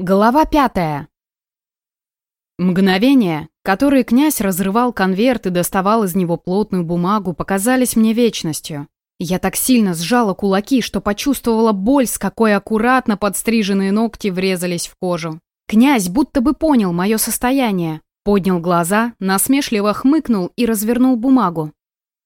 Глава пятая. Мгновения, которые князь разрывал конверт и доставал из него плотную бумагу, показались мне вечностью. Я так сильно сжала кулаки, что почувствовала боль, с какой аккуратно подстриженные ногти врезались в кожу. Князь будто бы понял мое состояние, поднял глаза, насмешливо хмыкнул и развернул бумагу.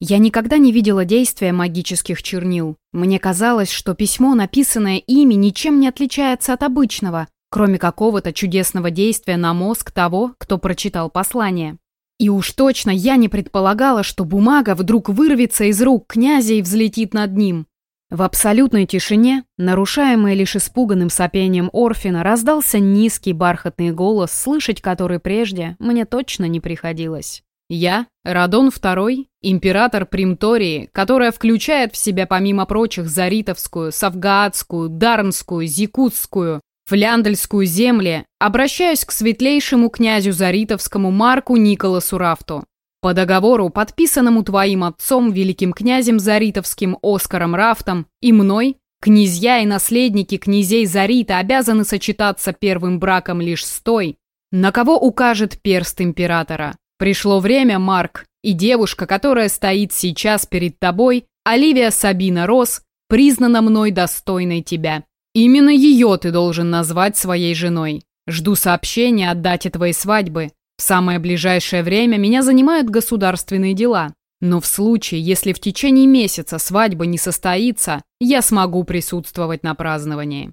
Я никогда не видела действия магических чернил. Мне казалось, что письмо, написанное ими, ничем не отличается от обычного, кроме какого-то чудесного действия на мозг того, кто прочитал послание. И уж точно я не предполагала, что бумага вдруг вырвется из рук князя и взлетит над ним. В абсолютной тишине, нарушаемой лишь испуганным сопением Орфина, раздался низкий бархатный голос, слышать который прежде мне точно не приходилось. Я, Радон II, император Примтории, которая включает в себя помимо прочих Заритовскую, Савгаатскую, Дарнскую, Зикутскую, Фляндельскую земли, обращаюсь к светлейшему князю Заритовскому Марку Николасу Рафту. По договору, подписанному твоим отцом, великим князем Заритовским Оскаром Рафтом, и мной, князья и наследники князей Зарита обязаны сочетаться первым браком лишь с той, на кого укажет перст императора. Пришло время, Марк, и девушка, которая стоит сейчас перед тобой, Оливия Сабина Рос, признана мной достойной тебя. Именно ее ты должен назвать своей женой. Жду сообщения о дате твоей свадьбы. В самое ближайшее время меня занимают государственные дела. Но в случае, если в течение месяца свадьба не состоится, я смогу присутствовать на праздновании.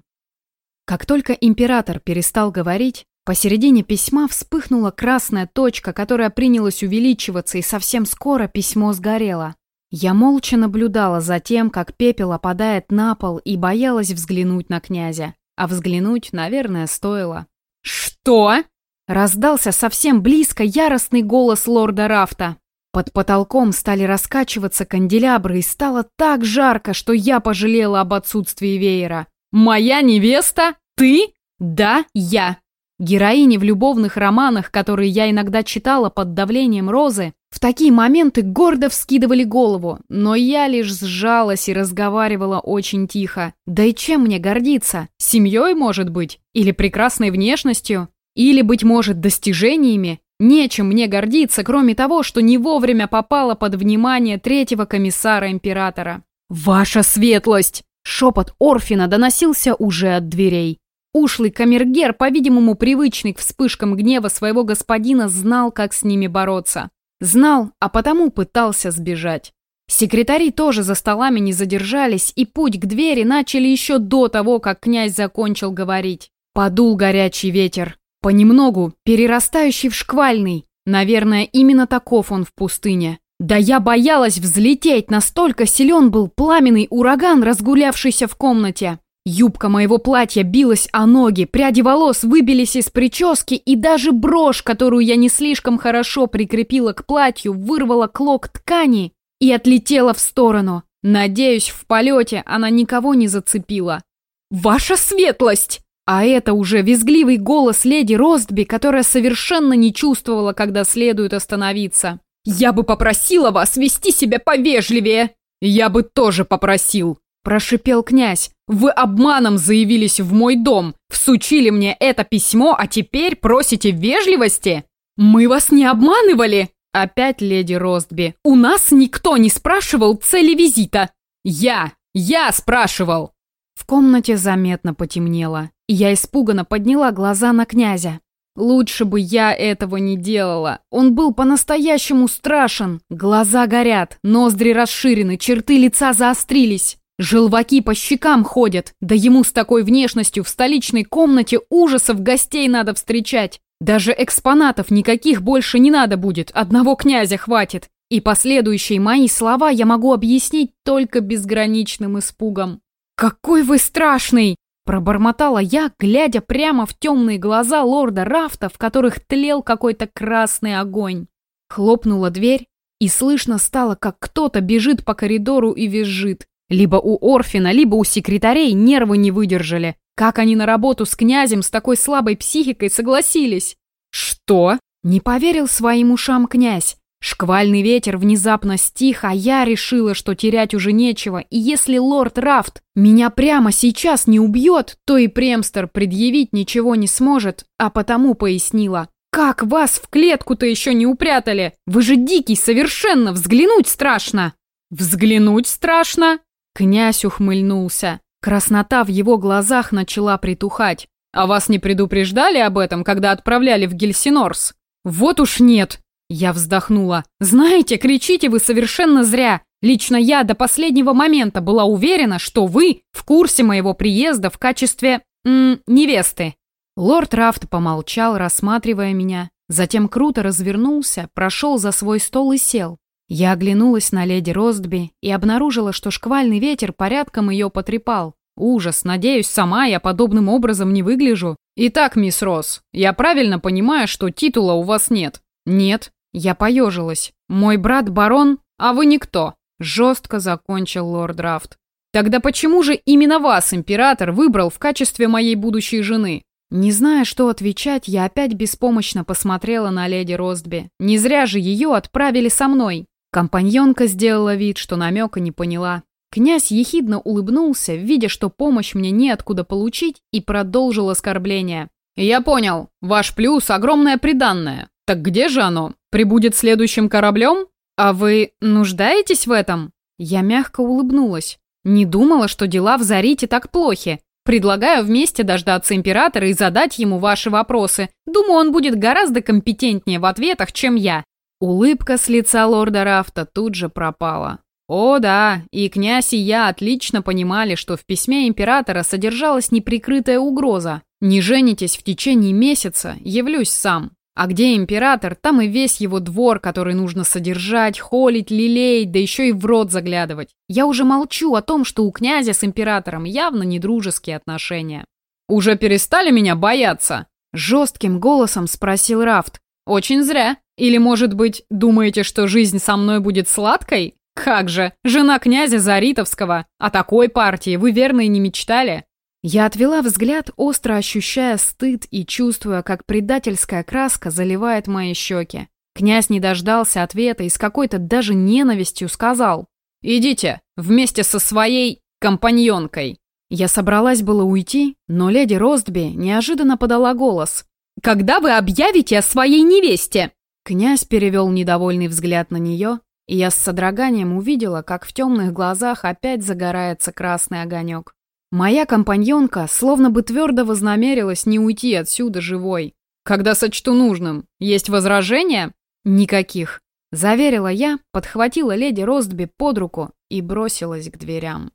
Как только император перестал говорить, посередине письма вспыхнула красная точка, которая принялась увеличиваться, и совсем скоро письмо сгорело. Я молча наблюдала за тем, как пепел опадает на пол и боялась взглянуть на князя. А взглянуть, наверное, стоило. «Что?» Раздался совсем близко яростный голос лорда Рафта. Под потолком стали раскачиваться канделябры, и стало так жарко, что я пожалела об отсутствии веера. «Моя невеста? Ты?» «Да, я». Героини в любовных романах, которые я иногда читала под давлением Розы, в такие моменты гордо вскидывали голову, но я лишь сжалась и разговаривала очень тихо. Да и чем мне гордиться? Семьей, может быть? Или прекрасной внешностью? Или, быть может, достижениями? Нечем мне гордиться, кроме того, что не вовремя попала под внимание третьего комиссара императора. «Ваша светлость!» Шепот Орфина доносился уже от дверей. Ушлый камергер, по-видимому, привычный к вспышкам гнева своего господина, знал, как с ними бороться. Знал, а потому пытался сбежать. Секретари тоже за столами не задержались, и путь к двери начали еще до того, как князь закончил говорить. Подул горячий ветер, понемногу перерастающий в шквальный. Наверное, именно таков он в пустыне. Да я боялась взлететь, настолько силен был пламенный ураган, разгулявшийся в комнате. Юбка моего платья билась о ноги, пряди волос выбились из прически, и даже брошь, которую я не слишком хорошо прикрепила к платью, вырвала клок ткани и отлетела в сторону. Надеюсь, в полете она никого не зацепила. «Ваша светлость!» А это уже визгливый голос леди Ростби, которая совершенно не чувствовала, когда следует остановиться. «Я бы попросила вас вести себя повежливее!» «Я бы тоже попросил!» Прошипел князь. «Вы обманом заявились в мой дом, всучили мне это письмо, а теперь просите вежливости? Мы вас не обманывали!» Опять леди Ростби. «У нас никто не спрашивал цели визита!» «Я! Я спрашивал!» В комнате заметно потемнело, и я испуганно подняла глаза на князя. Лучше бы я этого не делала. Он был по-настоящему страшен. Глаза горят, ноздри расширены, черты лица заострились. Желваки по щекам ходят, да ему с такой внешностью в столичной комнате ужасов гостей надо встречать. Даже экспонатов никаких больше не надо будет, одного князя хватит. И последующие мои слова я могу объяснить только безграничным испугом. «Какой вы страшный!» Пробормотала я, глядя прямо в темные глаза лорда Рафта, в которых тлел какой-то красный огонь. Хлопнула дверь, и слышно стало, как кто-то бежит по коридору и визжит. Либо у Орфина, либо у секретарей нервы не выдержали. Как они на работу с князем с такой слабой психикой согласились? Что? Не поверил своим ушам князь. Шквальный ветер внезапно стих, а я решила, что терять уже нечего, и если лорд Рафт меня прямо сейчас не убьет, то и Премстер предъявить ничего не сможет, а потому пояснила. «Как вас в клетку-то еще не упрятали? Вы же дикий совершенно, взглянуть страшно!» «Взглянуть страшно?» Князь ухмыльнулся. Краснота в его глазах начала притухать. «А вас не предупреждали об этом, когда отправляли в Гельсинорс?» «Вот уж нет!» Я вздохнула. «Знаете, кричите вы совершенно зря. Лично я до последнего момента была уверена, что вы в курсе моего приезда в качестве... М, невесты». Лорд Рафт помолчал, рассматривая меня. Затем круто развернулся, прошел за свой стол и сел. Я оглянулась на леди Ростби и обнаружила, что шквальный ветер порядком ее потрепал. Ужас, надеюсь, сама я подобным образом не выгляжу. Итак, мисс Росс, я правильно понимаю, что титула у вас нет? Нет. Я поежилась. «Мой брат барон, а вы никто», — жестко закончил лорд Рафт. «Тогда почему же именно вас император выбрал в качестве моей будущей жены?» Не зная, что отвечать, я опять беспомощно посмотрела на леди Ростби. Не зря же ее отправили со мной. Компаньонка сделала вид, что намека не поняла. Князь ехидно улыбнулся, видя, что помощь мне неоткуда получить, и продолжил оскорбление. «Я понял. Ваш плюс – огромное приданное. Так где же оно? Прибудет следующим кораблем? А вы нуждаетесь в этом? Я мягко улыбнулась. Не думала, что дела в Зарите так плохи. Предлагаю вместе дождаться императора и задать ему ваши вопросы. Думаю, он будет гораздо компетентнее в ответах, чем я. Улыбка с лица лорда Рафта тут же пропала. О да, и князь и я отлично понимали, что в письме императора содержалась неприкрытая угроза. Не женитесь в течение месяца, явлюсь сам. А где император, там и весь его двор, который нужно содержать, холить, лелеять, да еще и в рот заглядывать. Я уже молчу о том, что у князя с императором явно недружеские отношения. «Уже перестали меня бояться?» Жестким голосом спросил Рафт. «Очень зря. Или, может быть, думаете, что жизнь со мной будет сладкой? Как же, жена князя Заритовского. О такой партии вы верно и не мечтали?» Я отвела взгляд, остро ощущая стыд и чувствуя, как предательская краска заливает мои щеки. Князь не дождался ответа и с какой-то даже ненавистью сказал «Идите, вместе со своей компаньонкой». Я собралась было уйти, но леди Ростби неожиданно подала голос. «Когда вы объявите о своей невесте?» Князь перевел недовольный взгляд на нее, и я с содроганием увидела, как в темных глазах опять загорается красный огонек. Моя компаньонка словно бы твердо вознамерилась не уйти отсюда живой. Когда сочту нужным, есть возражения? Никаких. Заверила я, подхватила леди Ростби под руку и бросилась к дверям.